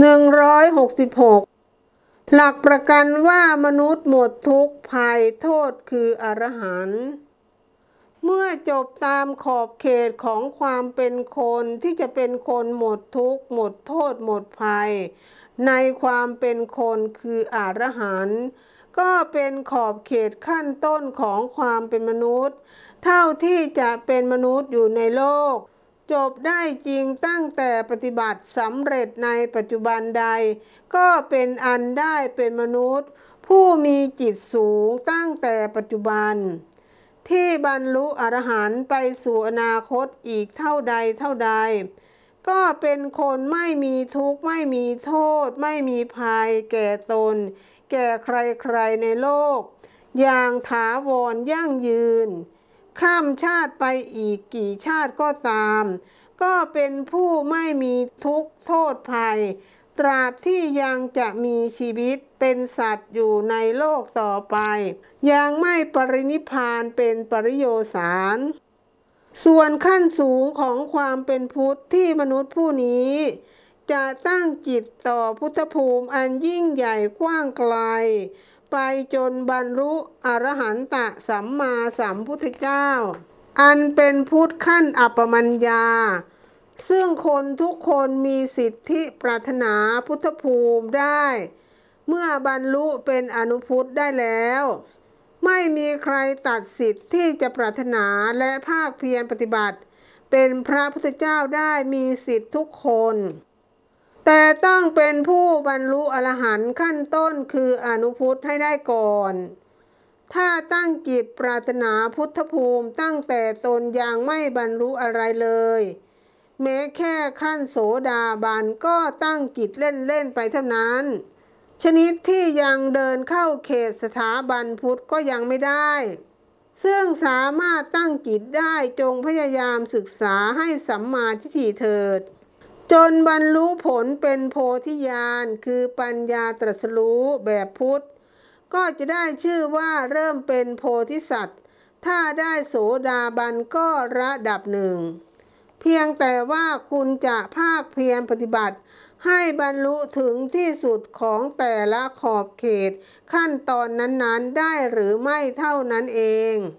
166 หลักประกันว่ามนุษย์หมดทุกข์ภัยโทษคืออรหันต์เมื่อจบตามขอบเขตของความเป็นคนที่จะเป็นคนหมดทุกข์หมดโทษหมดภัย ในความเป็นคนคืออรหันต์ก็เป็นขอบเขตขั้นต้นของความเป็นมนุษย์ เท่าที่จะเป็นมนุษย์อยู่ในโลก จบได้จริงตั้งแต่ปฏิบัติสำเร็จในปัจจุบันใด ก็เป็นอันได้เป็นมนุษย์ ผู้มีจิตสูงตั้งแต่ปัจจุบัน ที่บรรลุอรหันต์ไปสู่อนาคตอีกเท่าใดเท่าใด ก็เป็นคนไม่มีทุกข์ไม่มีโทษ ไม่มีภัย แก่ตน แก่ใครๆในโลก อย่างถาวรยั่งยืน ข้ามชาติไปอีกกี่ชาติก็ตาม ก็เป็นผู้ไม่มีทุกข์โทษภัย ตราบที่ยังจะมีชีวิตเป็นสัตว์อยู่ในโลกต่อไป ยังไม่ปรินิพพานเป็นปริโยสารส่วนขั้นสูงของความเป็นพุทธที่มนุษย์ผู้นี้ จะตั้งจิตต่อพุทธภูมิอันยิ่งใหญ่กว้างไกล ไปจนบรรลุอรหันตะสัมมาสัมพุทธเจ้า อันเป็นพุทธขั้นอัปปมัญญา ซึ่งคนทุกคนมีสิทธิปรารถนาพุทธภูมิได้ เมื่อบรรลุเป็นอนุพุทธได้แล้ว ไม่มีใครตัดสิทธิ์ที่จะปรารถนาและภาคเพียรปฏิบัติ เป็นพระพุทธเจ้าได้มีสิทธิ์ทุกคน แต่ต้องเป็นผู้บรรลุอรหันต์ขั้นต้นคืออนุพุทธให้ได้ก่อน ถ้าตั้งจิตปรารถนาพุทธภูมิตั้งแต่ตนยังไม่บรรลุอะไรเลย แม้แค่ขั้นโสดาบันก็ตั้งจิตเล่นๆไปเท่านั้น ชนิดที่ยังเดินเข้าเขตสถาบันพุทธก็ยังไม่ได้ ซึ่งสามารถตั้งจิตได้จงพยายามศึกษาให้สัมมาทิฏฐิเถิด จนบรรลุผลเป็นโพธิญาณคือปัญญาตรัสรู้แบบพุทธ ก็จะได้ชื่อว่าเริ่มเป็นโพธิสัตว์ ถ้าได้โสดาบันก็ระดับหนึ่ง เพียงแต่ว่าคุณจะภาคเพียรปฏิบัติ ให้บรรลุถึงที่สุดของแต่ละขอบเขตขั้นตอนนั้นๆได้หรือไม่เท่านั้นเอง